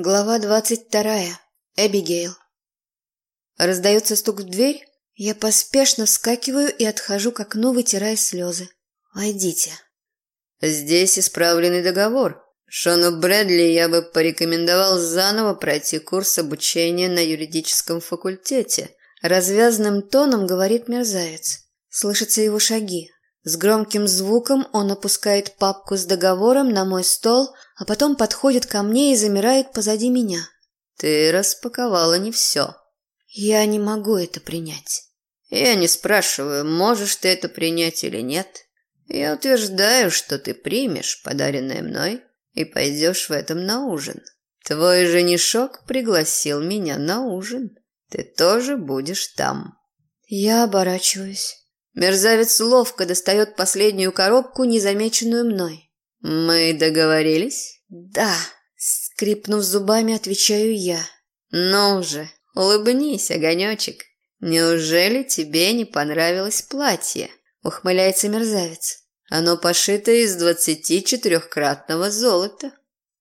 Глава двадцать вторая. Эбигейл. Раздается стук в дверь. Я поспешно вскакиваю и отхожу к окну, вытирая слезы. «Войдите». «Здесь исправленный договор. Шону Брэдли я бы порекомендовал заново пройти курс обучения на юридическом факультете». Развязным тоном говорит мерзавец. Слышатся его шаги. С громким звуком он опускает папку с договором на мой стол, а потом подходит ко мне и замирает позади меня. «Ты распаковала не все». «Я не могу это принять». «Я не спрашиваю, можешь ты это принять или нет. Я утверждаю, что ты примешь подаренное мной и пойдешь в этом на ужин. Твой женишок пригласил меня на ужин. Ты тоже будешь там». Я оборачиваюсь. Мерзавец ловко достает последнюю коробку, незамеченную мной. «Мы договорились?» «Да», — скрипнув зубами, отвечаю я. «Ну же, улыбнись, огонечек. Неужели тебе не понравилось платье?» — ухмыляется мерзавец. «Оно пошито из двадцати четырехкратного золота».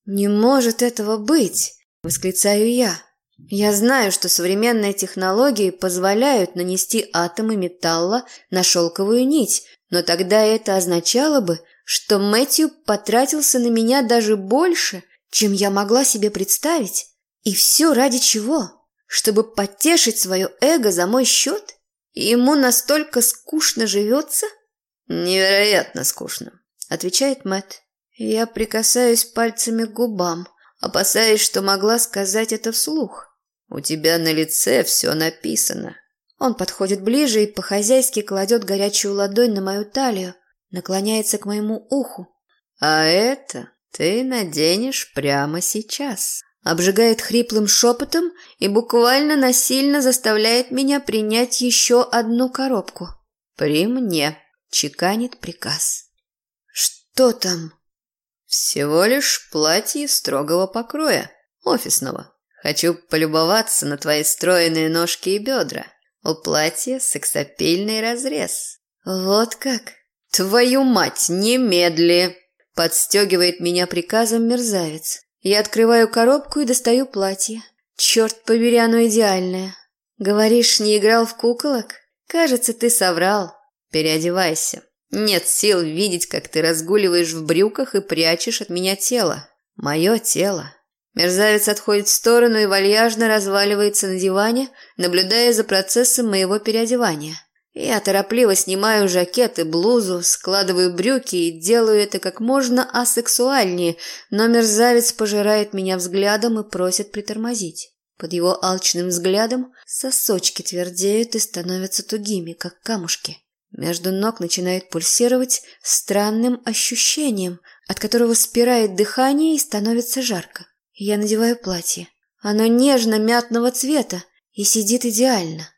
«Не может этого быть!» — восклицаю я. Я знаю, что современные технологии позволяют нанести атомы металла на шелковую нить, но тогда это означало бы, что Мэтью потратился на меня даже больше, чем я могла себе представить. И все ради чего? Чтобы потешить свое эго за мой счет? Ему настолько скучно живется? Невероятно скучно, отвечает Мэтт. Я прикасаюсь пальцами к губам, опасаясь, что могла сказать это вслух. У тебя на лице все написано. Он подходит ближе и по-хозяйски кладет горячую ладонь на мою талию, наклоняется к моему уху. А это ты наденешь прямо сейчас. Обжигает хриплым шепотом и буквально насильно заставляет меня принять еще одну коробку. «При мне», — чеканит приказ. «Что там?» «Всего лишь платье строгого покроя, офисного. Хочу полюбоваться на твои стройные ножки и бедра. У платья сексапильный разрез. Вот как? Твою мать, немедли! Подстегивает меня приказом мерзавец. Я открываю коробку и достаю платье. Черт побери, оно идеальное. Говоришь, не играл в куколок? Кажется, ты соврал. Переодевайся. Нет сил видеть, как ты разгуливаешь в брюках и прячешь от меня тело. Мое тело. Мерзавец отходит в сторону и вальяжно разваливается на диване, наблюдая за процессом моего переодевания. Я торопливо снимаю жакет и блузу, складываю брюки и делаю это как можно асексуальнее, но мерзавец пожирает меня взглядом и просит притормозить. Под его алчным взглядом сосочки твердеют и становятся тугими, как камушки. Между ног начинает пульсировать странным ощущением, от которого спирает дыхание и становится жарко. Я надеваю платье. Оно нежно-мятного цвета и сидит идеально.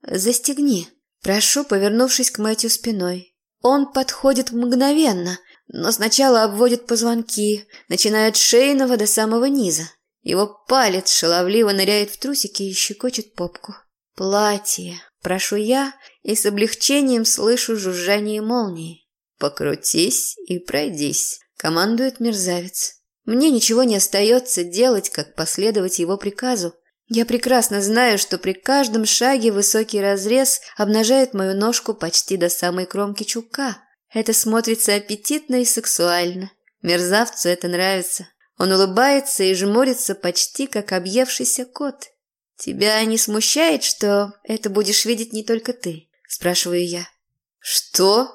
«Застегни», прошу, повернувшись к Мэтью спиной. Он подходит мгновенно, но сначала обводит позвонки, начиная от шейного до самого низа. Его палец шаловливо ныряет в трусики и щекочет попку. «Платье», прошу я и с облегчением слышу жужжание молнии. «Покрутись и пройдись», командует мерзавец. Мне ничего не остается делать, как последовать его приказу. Я прекрасно знаю, что при каждом шаге высокий разрез обнажает мою ножку почти до самой кромки чулка. Это смотрится аппетитно и сексуально. Мерзавцу это нравится. Он улыбается и жмурится почти как объевшийся кот. «Тебя не смущает, что это будешь видеть не только ты?» – спрашиваю я. «Что?»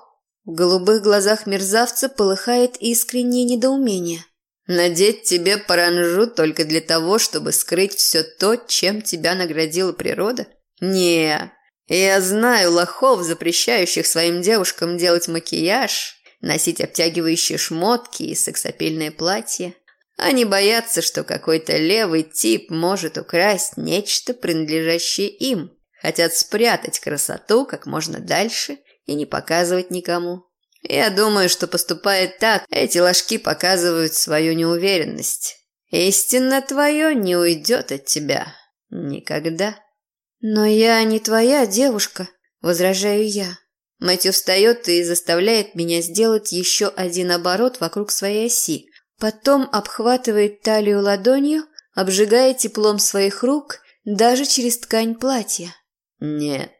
В голубых глазах мерзавца полыхает искреннее недоумение. Надеть тебе паранжу только для того, чтобы скрыть все то, чем тебя наградила природа? Не, я знаю лохов, запрещающих своим девушкам делать макияж, носить обтягивающие шмотки и сексапильные платья. Они боятся, что какой-то левый тип может украсть нечто, принадлежащее им. Хотят спрятать красоту как можно дальше и не показывать никому. Я думаю, что поступает так, эти ложки показывают свою неуверенность. Истинно твое не уйдет от тебя. Никогда. Но я не твоя девушка, возражаю я. Мэтью встает и заставляет меня сделать еще один оборот вокруг своей оси. Потом обхватывает талию ладонью, обжигая теплом своих рук даже через ткань платья. «Нет,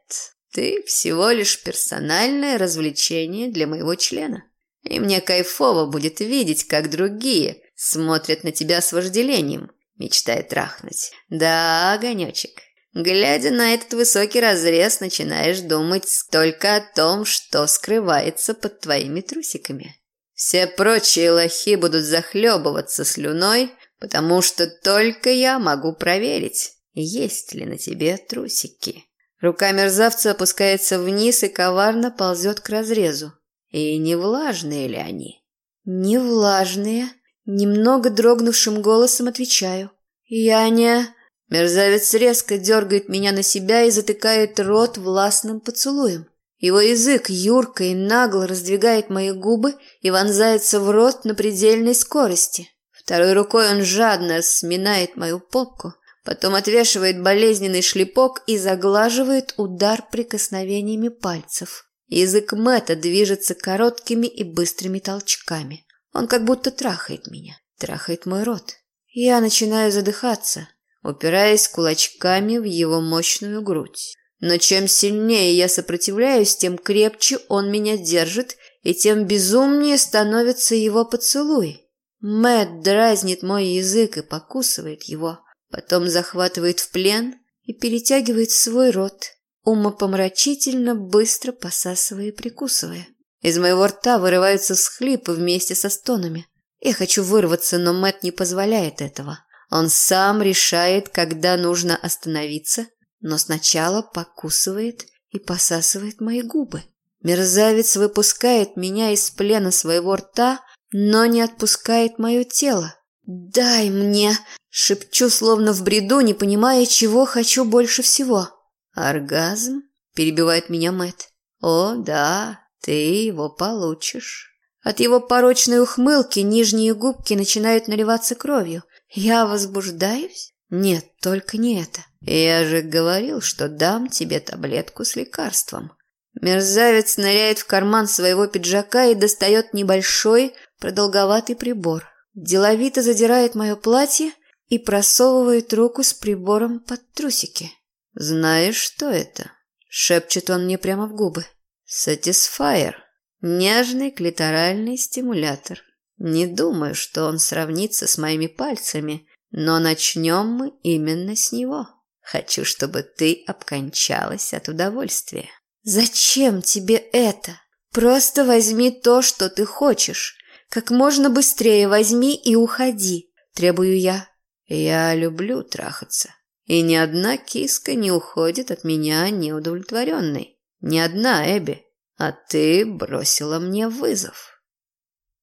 ты всего лишь персональное развлечение для моего члена. И мне кайфово будет видеть, как другие смотрят на тебя с вожделением, мечтая трахнуть. Да, огонечек, глядя на этот высокий разрез, начинаешь думать только о том, что скрывается под твоими трусиками. Все прочие лохи будут захлебываться слюной, потому что только я могу проверить, есть ли на тебе трусики. Рука мерзавца опускается вниз и коварно ползет к разрезу. И не влажные ли они? Не влажные. Немного дрогнувшим голосом отвечаю. Я не... Мерзавец резко дергает меня на себя и затыкает рот властным поцелуем. Его язык юрко и нагло раздвигает мои губы и вонзается в рот на предельной скорости. Второй рукой он жадно сминает мою попку, потом отвешивает болезненный шлепок и заглаживает удар прикосновениями пальцев. Язык Мэтта движется короткими и быстрыми толчками. Он как будто трахает меня, трахает мой рот. Я начинаю задыхаться, упираясь кулачками в его мощную грудь. Но чем сильнее я сопротивляюсь, тем крепче он меня держит, и тем безумнее становится его поцелуй. Мэт дразнит мой язык и покусывает его, потом захватывает в плен и перетягивает свой рот, умопомрачительно быстро посасывая и прикусывая. Из моего рта вырываются схлипы вместе со стонами. Я хочу вырваться, но Мэт не позволяет этого. Он сам решает, когда нужно остановиться, но сначала покусывает и посасывает мои губы. Мерзавец выпускает меня из плена своего рта, но не отпускает мое тело. «Дай мне!» – шепчу, словно в бреду, не понимая, чего хочу больше всего. «Оргазм?» – перебивает меня Мэт. «О, да, ты его получишь». От его порочной ухмылки нижние губки начинают наливаться кровью. Я возбуждаюсь? Нет, только не это. Я же говорил, что дам тебе таблетку с лекарством. Мерзавец ныряет в карман своего пиджака и достает небольшой, продолговатый прибор. Деловито задирает мое платье и просовывает руку с прибором под трусики. «Знаешь, что это?» – шепчет он мне прямо в губы. «Сатисфайер. Нежный клиторальный стимулятор. Не думаю, что он сравнится с моими пальцами, но начнем мы именно с него. Хочу, чтобы ты обкончалась от удовольствия». «Зачем тебе это? Просто возьми то, что ты хочешь. Как можно быстрее возьми и уходи», – требую я. «Я люблю трахаться. И ни одна киска не уходит от меня неудовлетворенной. Ни одна, Эбби. А ты бросила мне вызов.